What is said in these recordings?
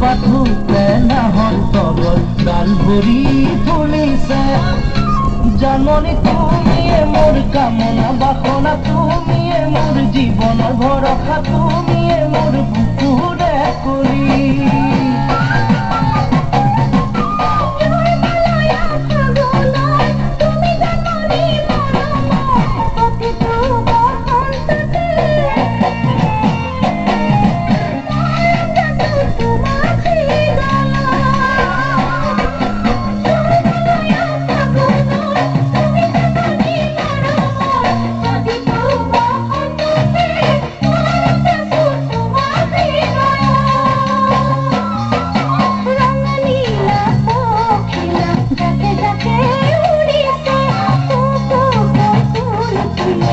পাঠু পেনাহৰ তগৰ ডালবৰী ফুলিছে জাননী তুমিয়ে মোৰ কামনা, বাসনা তুমিয়ে মোৰ জীৱনৰ ভৰসা তুমি।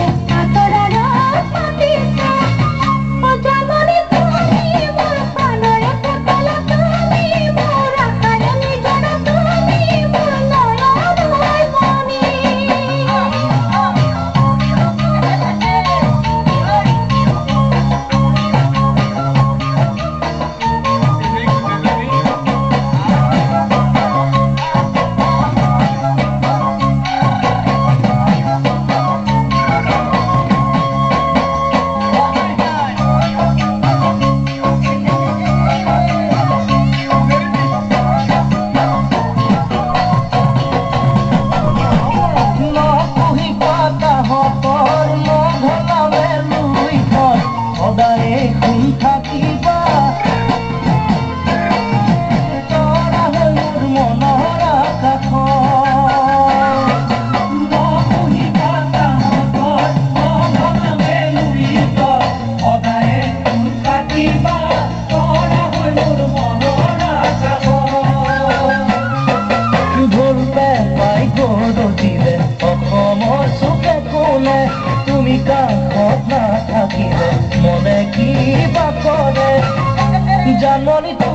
I've bonita.